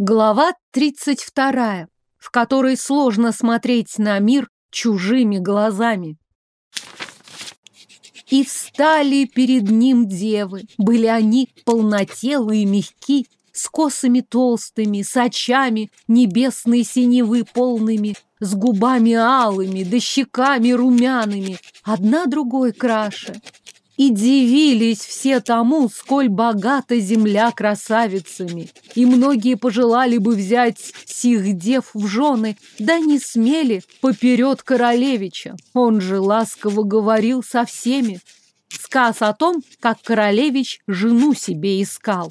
Глава 32, в которой сложно смотреть на мир чужими глазами. И встали перед ним девы. Были они полнотелые и мягки, с косами толстыми, с очами небесной синевы полными, с губами алыми, да щеками румяными, одна другой краше. И дивились все тому, сколь богата земля красавицами. И многие пожелали бы взять сих дев в жены, да не смели поперед королевича. Он же ласково говорил со всеми. Сказ о том, как королевич жену себе искал.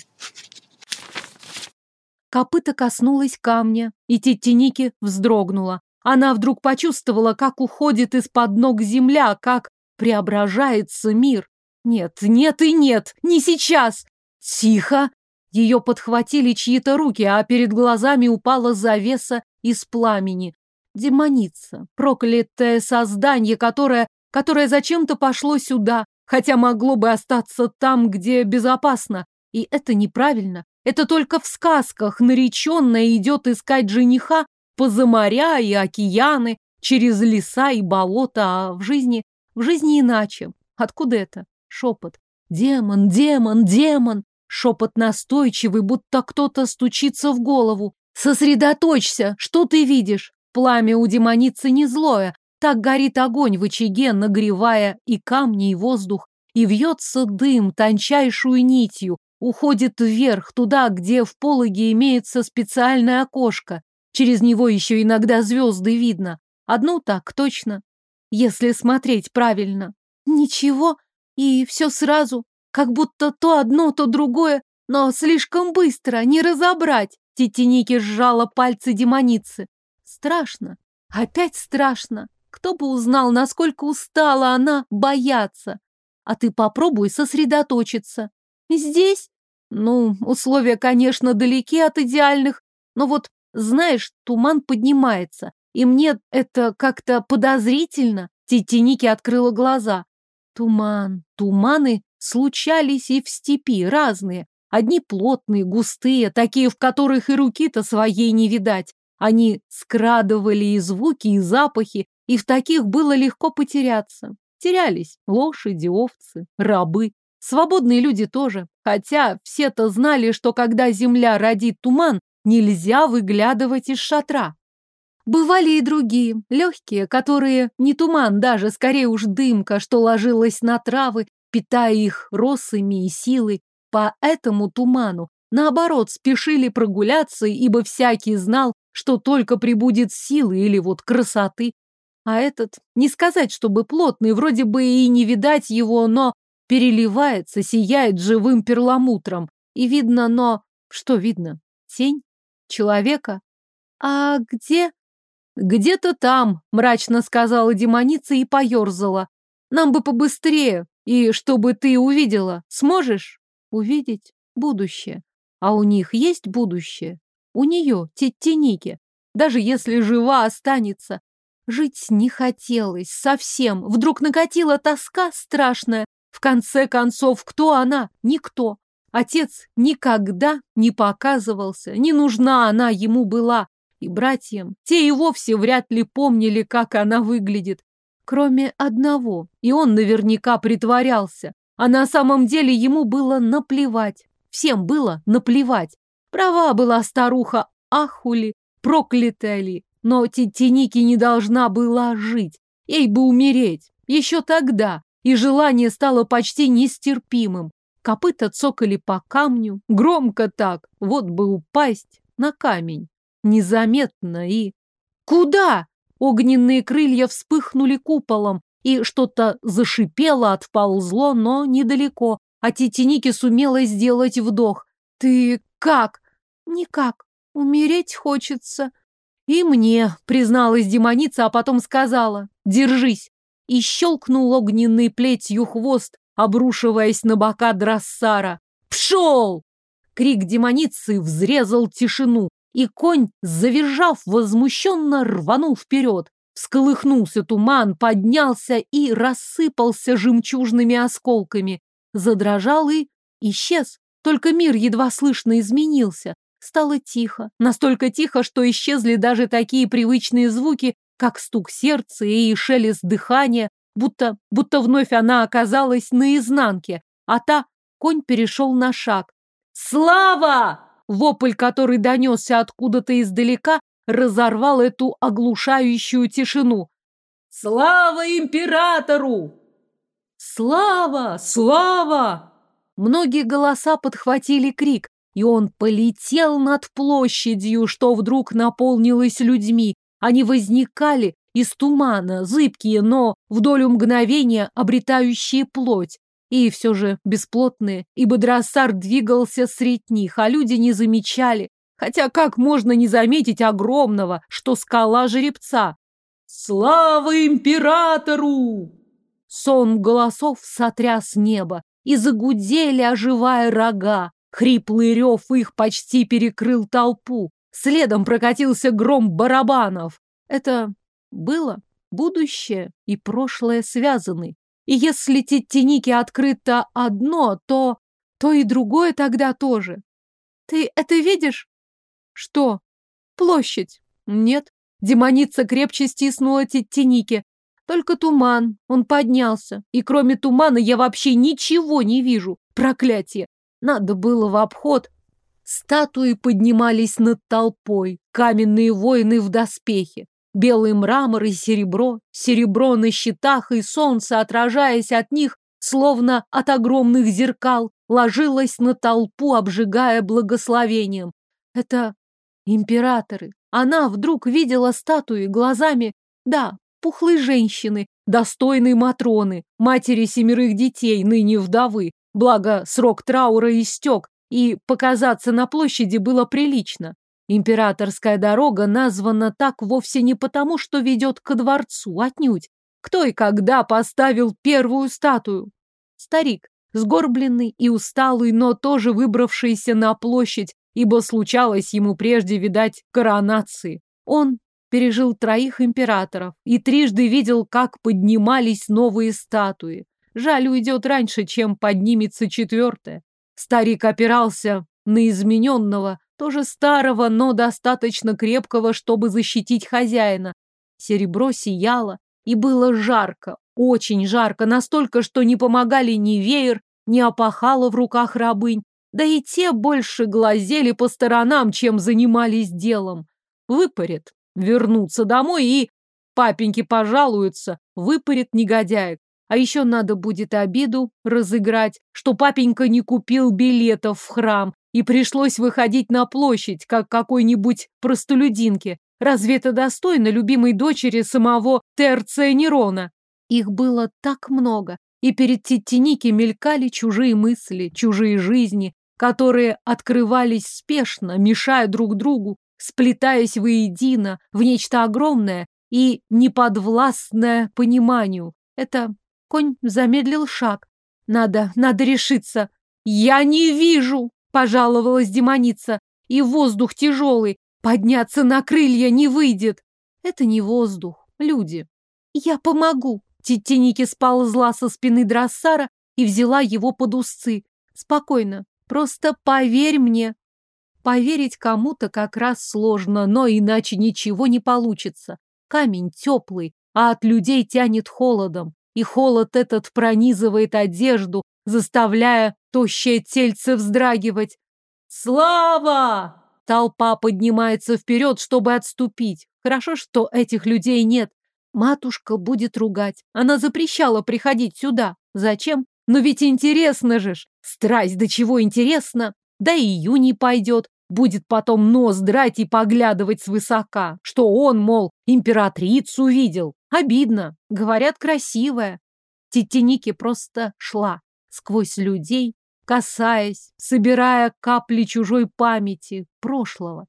Копыта коснулась камня, и Теттиники вздрогнула. Она вдруг почувствовала, как уходит из-под ног земля, как преображается мир. Нет, нет и нет, не сейчас. Тихо. Ее подхватили чьи-то руки, а перед глазами упала завеса из пламени. Демоница, проклятое создание, которое, которое зачем-то пошло сюда, хотя могло бы остаться там, где безопасно. И это неправильно. Это только в сказках нареченная идет искать жениха поза моря и океаны, через леса и болота, а в жизни, в жизни иначе. Откуда это? Шепот. «Демон, демон, демон!» Шепот настойчивый, будто кто-то стучится в голову. «Сосредоточься! Что ты видишь?» Пламя у демоницы не злое. Так горит огонь в очаге, нагревая и камни, и воздух. И вьется дым тончайшую нитью, уходит вверх, туда, где в пологе имеется специальное окошко. Через него еще иногда звезды видно. Одну так точно, если смотреть правильно. Ничего, и все сразу, как будто то одно, то другое, но слишком быстро, не разобрать. Тетеники сжала пальцы демоницы. Страшно, опять страшно. Кто бы узнал, насколько устала она бояться. А ты попробуй сосредоточиться. Здесь? Ну, условия, конечно, далеки от идеальных, но вот, знаешь, туман поднимается, и мне это как-то подозрительно. Тетеники открыла глаза. Туман, туманы случались и в степи, разные. Одни плотные, густые, такие, в которых и руки-то своей не видать. Они скрадывали и звуки, и запахи, и в таких было легко потеряться. Терялись лошади, овцы, рабы. Свободные люди тоже. Хотя все-то знали, что когда земля родит туман, нельзя выглядывать из шатра. Бывали и другие, легкие, которые не туман даже, скорее уж дымка, что ложилась на травы, питая их росами и силой. По этому туману, наоборот, спешили прогуляться, ибо всякий знал, что только прибудет силы или вот красоты. А этот, не сказать, чтобы плотный, вроде бы и не видать его, но переливается, сияет живым перламутром. И видно, но... Что видно? Тень? Человека? А где? «Где-то там», — мрачно сказала демоница и поерзала. «Нам бы побыстрее, и чтобы ты увидела. Сможешь?» «Увидеть будущее. А у них есть будущее? У нее, Теттиники. Даже если жива останется. Жить не хотелось совсем. Вдруг накатила тоска страшная. В конце концов, кто она? Никто. Отец никогда не показывался. Не нужна она ему была и братьям. Те и вовсе вряд ли помнили, как она выглядит. Кроме одного, и он наверняка притворялся. А на самом деле ему было наплевать. Всем было наплевать. Права была старуха Ахули, проклятая ли. Но Титиники не должна была жить. Ей бы умереть. Еще тогда. И желание стало почти нестерпимым. Копыта цокали по камню. Громко так. Вот бы упасть на камень незаметно и... Куда? Огненные крылья вспыхнули куполом, и что-то зашипело, отползло, но недалеко, а Титиники сумела сделать вдох. «Ты как?» «Никак. Умереть хочется». «И мне», — призналась демоница, а потом сказала «Держись!» и щелкнул огненной плетью хвост, обрушиваясь на бока Драссара. «Пшел!» Крик демоницы взрезал тишину, и конь, завизжав, возмущенно рванул вперед. Всколыхнулся туман, поднялся и рассыпался жемчужными осколками. Задрожал и исчез. Только мир едва слышно изменился. стало тихо. Настолько тихо, что исчезли даже такие привычные звуки, как стук сердца и шелест дыхания, будто, будто вновь она оказалась наизнанке, а та конь перешел на шаг. «Слава!» Вопль, который донесся откуда-то издалека, разорвал эту оглушающую тишину. «Слава императору!» «Слава! Слава!» Многие голоса подхватили крик, и он полетел над площадью, что вдруг наполнилось людьми. Они возникали из тумана, зыбкие, но в долю мгновения обретающие плоть. И все же бесплотные, ибо Дроссар двигался средь них, а люди не замечали. Хотя как можно не заметить огромного, что скала жеребца? «Слава императору!» Сон голосов сотряс небо, и загудели, оживая рога. Хриплый рев их почти перекрыл толпу. Следом прокатился гром барабанов. Это было будущее и прошлое связаны. И если Титтиники открыто одно, то... то и другое тогда тоже. Ты это видишь? Что? Площадь? Нет. Демоница крепче стиснула Титтиники. Только туман. Он поднялся. И кроме тумана я вообще ничего не вижу. Проклятие. Надо было в обход. Статуи поднимались над толпой. Каменные воины в доспехе. Белый мрамор и серебро, серебро на щитах и солнце, отражаясь от них, словно от огромных зеркал, ложилось на толпу, обжигая благословением. Это императоры. Она вдруг видела статуи глазами, да, пухлой женщины, достойной Матроны, матери семерых детей, ныне вдовы. Благо, срок траура истек, и показаться на площади было прилично. Императорская дорога названа так вовсе не потому, что ведет ко дворцу, отнюдь. Кто и когда поставил первую статую? Старик, сгорбленный и усталый, но тоже выбравшийся на площадь, ибо случалось ему прежде видать коронации. Он пережил троих императоров и трижды видел, как поднимались новые статуи. Жаль, уйдет раньше, чем поднимется четвертая. Старик опирался на измененного, тоже старого, но достаточно крепкого, чтобы защитить хозяина. Серебро сияло, и было жарко, очень жарко, настолько, что не помогали ни веер, ни опахало в руках рабынь, да и те больше глазели по сторонам, чем занимались делом. Выпарят, вернутся домой и... Папеньки пожалуются, выпарят негодяек. А еще надо будет обиду разыграть, что папенька не купил билетов в храм, и пришлось выходить на площадь, как какой-нибудь простолюдинке. Разве это достойно любимой дочери самого Терция Нерона? Их было так много, и перед Титтиники мелькали чужие мысли, чужие жизни, которые открывались спешно, мешая друг другу, сплетаясь воедино в нечто огромное и неподвластное пониманию. Это конь замедлил шаг. Надо, надо решиться. Я не вижу! Пожаловалась демоница. И воздух тяжелый. Подняться на крылья не выйдет. Это не воздух. Люди. Я помогу. Титиники сползла со спины Драссара и взяла его под узцы. Спокойно. Просто поверь мне. Поверить кому-то как раз сложно, но иначе ничего не получится. Камень теплый, а от людей тянет холодом. И холод этот пронизывает одежду, заставляя тощее тельце вздрагивать. «Слава!» Толпа поднимается вперед, чтобы отступить. Хорошо, что этих людей нет. Матушка будет ругать. Она запрещала приходить сюда. Зачем? Но ведь интересно же ж. Страсть до чего интересно. Да и Юни пойдет. Будет потом нос драть и поглядывать свысока, что он, мол, императрицу видел. Обидно. Говорят, красивая. Тетеники просто шла сквозь людей, касаясь, собирая капли чужой памяти, прошлого.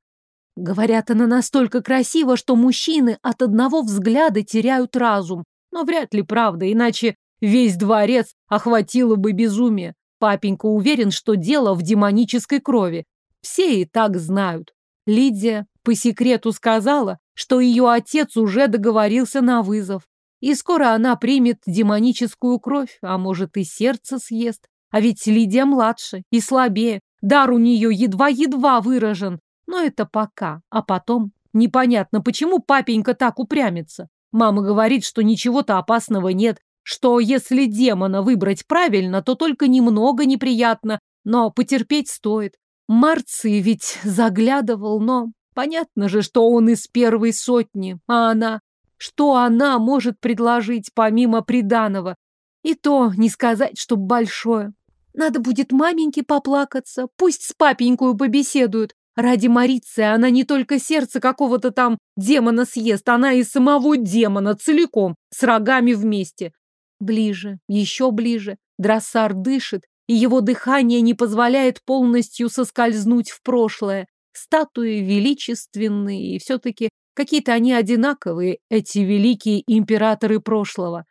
Говорят, она настолько красива, что мужчины от одного взгляда теряют разум. Но вряд ли правда, иначе весь дворец охватило бы безумие. Папенька уверен, что дело в демонической крови. Все и так знают. Лидия по секрету сказала, что ее отец уже договорился на вызов. И скоро она примет демоническую кровь, а может и сердце съест. А ведь Лидия младше и слабее. Дар у нее едва-едва выражен. Но это пока. А потом непонятно, почему папенька так упрямится. Мама говорит, что ничего-то опасного нет, что если демона выбрать правильно, то только немного неприятно, но потерпеть стоит. Марций ведь заглядывал, но понятно же, что он из первой сотни, а она... Что она может предложить помимо приданого? И то не сказать, что большое. Надо будет маменьке поплакаться, пусть с папенькою побеседуют. Ради Марицы она не только сердце какого-то там демона съест, она и самого демона целиком, с рогами вместе. Ближе, еще ближе. Дроссар дышит, и его дыхание не позволяет полностью соскользнуть в прошлое. Статуи величественные, и все-таки какие-то они одинаковые, эти великие императоры прошлого.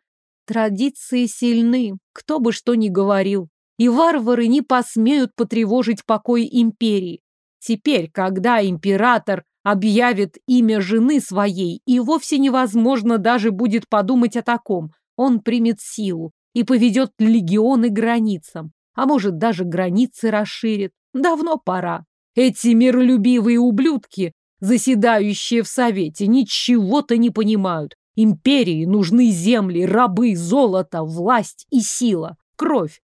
Традиции сильны, кто бы что ни говорил, и варвары не посмеют потревожить покой империи. Теперь, когда император объявит имя жены своей, и вовсе невозможно даже будет подумать о таком, он примет силу и поведет легионы границам а может, даже границы расширит. Давно пора. Эти миролюбивые ублюдки, заседающие в Совете, ничего-то не понимают. Империи нужны земли, рабы, золото, власть и сила, кровь.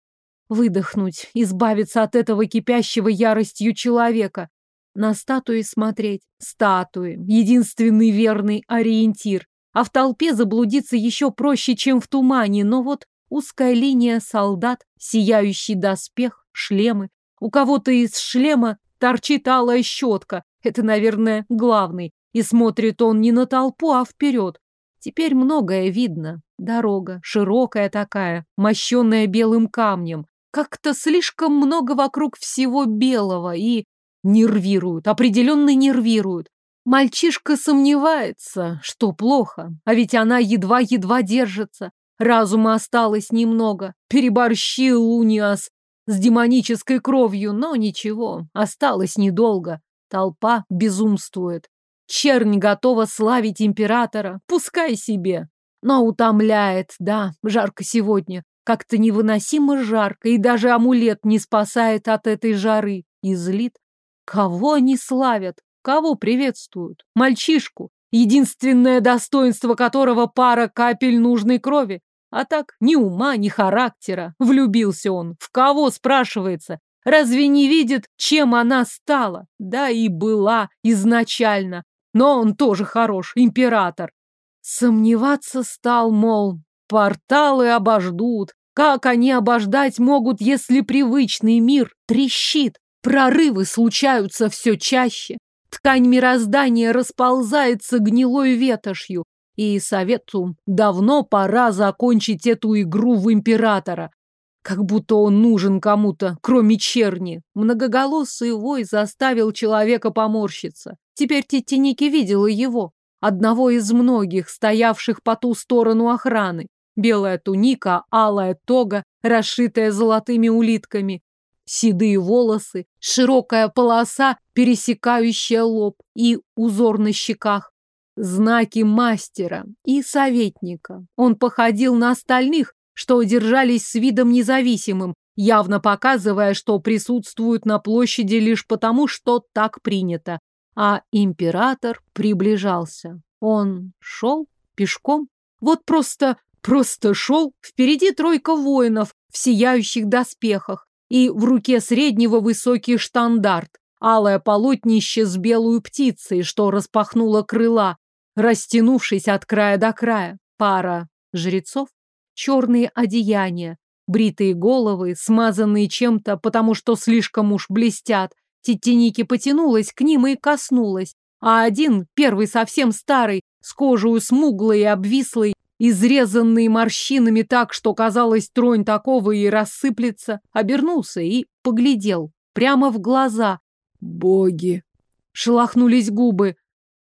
Выдохнуть, избавиться от этого кипящего яростью человека. На статуи смотреть. Статуи. Единственный верный ориентир. А в толпе заблудиться еще проще, чем в тумане, но вот Узкая линия солдат, сияющий доспех, шлемы. У кого-то из шлема торчит алая щетка. Это, наверное, главный. И смотрит он не на толпу, а вперед. Теперь многое видно. Дорога, широкая такая, мощенная белым камнем. Как-то слишком много вокруг всего белого и нервируют, определенно нервируют. Мальчишка сомневается, что плохо, а ведь она едва-едва держится. Разума осталось немного. Переборщил Униас с демонической кровью, но ничего, осталось недолго. Толпа безумствует. Чернь готова славить императора, пускай себе. Но утомляет, да, жарко сегодня. Как-то невыносимо жарко, и даже амулет не спасает от этой жары. И злит. Кого они славят? Кого приветствуют? Мальчишку, единственное достоинство которого пара капель нужной крови. А так ни ума, ни характера. Влюбился он. В кого, спрашивается? Разве не видит, чем она стала? Да и была изначально. Но он тоже хорош, император. Сомневаться стал, мол, порталы обождут. Как они обождать могут, если привычный мир трещит? Прорывы случаются все чаще. Ткань мироздания расползается гнилой ветошью. И совету давно пора закончить эту игру в императора. Как будто он нужен кому-то, кроме черни. Многоголосый вой заставил человека поморщиться. Теперь Титиники видела его, одного из многих, стоявших по ту сторону охраны. Белая туника, алая тога, расшитая золотыми улитками, седые волосы, широкая полоса, пересекающая лоб и узор на щеках знаки мастера и советника. Он походил на остальных, что держались с видом независимым, явно показывая, что присутствуют на площади лишь потому, что так принято. А император приближался. Он шел пешком. Вот просто, просто шел. Впереди тройка воинов в сияющих доспехах и в руке среднего высокий штандарт, алое полотнище с белой птицей, что распахнуло крыла, растянувшись от края до края. Пара жрецов, черные одеяния, бритые головы, смазанные чем-то, потому что слишком уж блестят. Тетеники потянулась к ним и коснулась, а один, первый совсем старый, с кожей смуглой и обвислой, изрезанный морщинами так, что казалось, тронь такого и рассыплется, обернулся и поглядел прямо в глаза. «Боги!» Шелохнулись губы.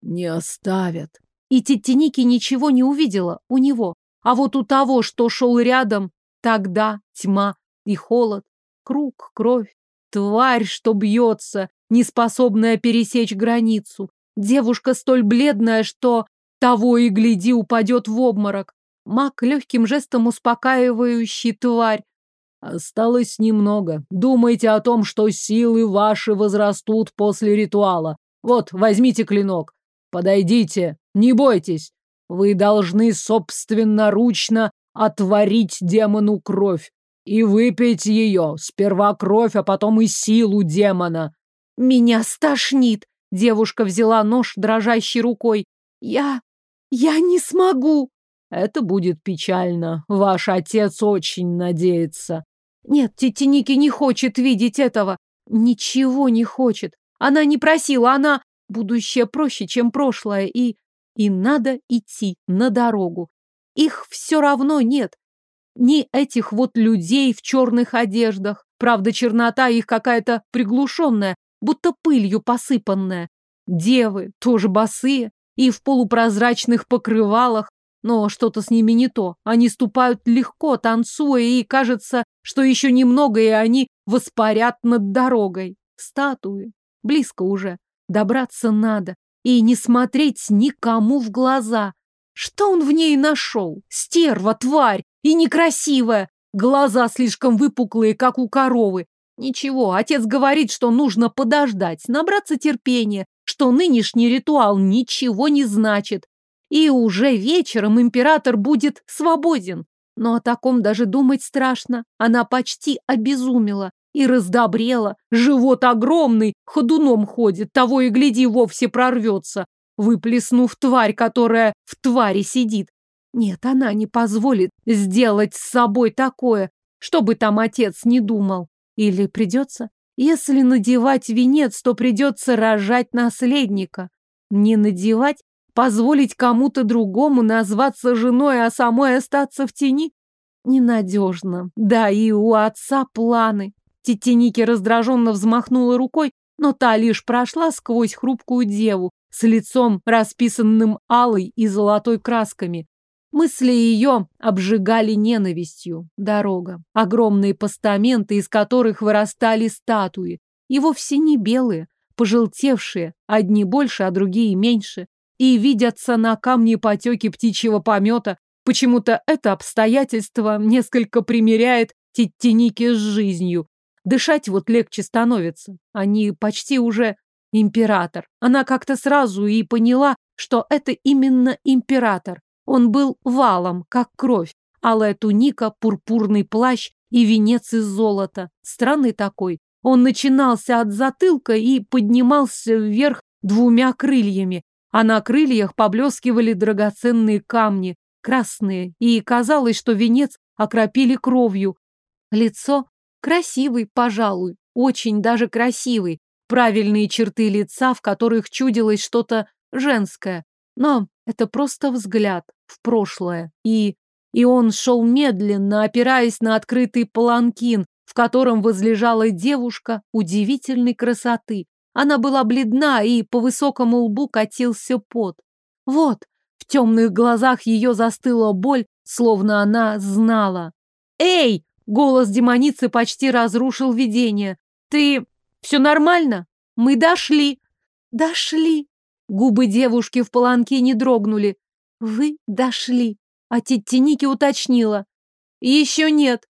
Не оставят. И Титтиники ничего не увидела у него. А вот у того, что шел рядом, тогда тьма и холод, круг, кровь, тварь, что бьется, неспособная пересечь границу. Девушка столь бледная, что того и гляди упадет в обморок. Маг легким жестом успокаивающий тварь. Осталось немного. Думайте о том, что силы ваши возрастут после ритуала. Вот, возьмите клинок. Подойдите, не бойтесь. Вы должны собственноручно отварить демону кровь и выпить ее. Сперва кровь, а потом и силу демона. Меня стошнит. Девушка взяла нож дрожащей рукой. Я... я не смогу. Это будет печально. Ваш отец очень надеется. Нет, тетя Ники не хочет видеть этого. Ничего не хочет. Она не просила, она... Будущее проще, чем прошлое, и... И надо идти на дорогу. Их все равно нет. Ни этих вот людей в черных одеждах. Правда, чернота их какая-то приглушенная, будто пылью посыпанная. Девы, тоже босые, и в полупрозрачных покрывалах, но что-то с ними не то. Они ступают легко, танцуя, и кажется, что еще немного, и они воспарят над дорогой. Статуи. Близко уже. Добраться надо. И не смотреть никому в глаза. Что он в ней нашел? Стерва, тварь. И некрасивая. Глаза слишком выпуклые, как у коровы. Ничего, отец говорит, что нужно подождать, набраться терпения, что нынешний ритуал ничего не значит. И уже вечером император будет свободен. Но о таком даже думать страшно. Она почти обезумела и раздобрела. Живот огромный, ходуном ходит, того и гляди, вовсе прорвется, выплеснув тварь, которая в твари сидит. Нет, она не позволит сделать с собой такое, чтобы там отец не думал. Или придется? Если надевать венец, то придется рожать наследника. Не надевать, Позволить кому-то другому назваться женой, а самой остаться в тени? Ненадежно. Да, и у отца планы. Тетеники раздраженно взмахнула рукой, но та лишь прошла сквозь хрупкую деву с лицом, расписанным алой и золотой красками. Мысли ее обжигали ненавистью. Дорога. Огромные постаменты, из которых вырастали статуи. И вовсе не белые, пожелтевшие, одни больше, а другие меньше и видятся на камне потеки птичьего помета. Почему-то это обстоятельство несколько примеряет Титтиники с жизнью. Дышать вот легче становится. Они почти уже император. Она как-то сразу и поняла, что это именно император. Он был валом, как кровь. Алая туника, пурпурный плащ и венец из золота. Странный такой. Он начинался от затылка и поднимался вверх двумя крыльями, а на крыльях поблескивали драгоценные камни, красные, и казалось, что венец окропили кровью. Лицо красивый, пожалуй, очень даже красивый, правильные черты лица, в которых чудилось что-то женское. Но это просто взгляд в прошлое. И... И он шел медленно, опираясь на открытый паланкин, в котором возлежала девушка удивительной красоты, она была бледна, и по высокому лбу катился пот. Вот, в темных глазах ее застыла боль, словно она знала. «Эй!» — голос демоницы почти разрушил видение. «Ты... все нормально? Мы дошли!» «Дошли!» Губы девушки в полонке не дрогнули. «Вы дошли!» А Титтиники уточнила. «Еще нет!»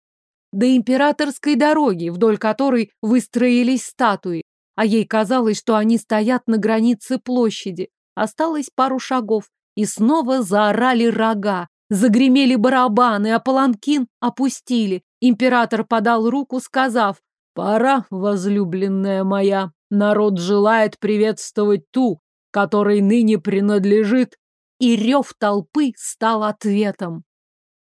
До императорской дороги, вдоль которой выстроились статуи а ей казалось, что они стоят на границе площади. Осталось пару шагов, и снова заорали рога, загремели барабаны, а паланкин опустили. Император подал руку, сказав, «Пора, возлюбленная моя, народ желает приветствовать ту, которой ныне принадлежит». И рев толпы стал ответом.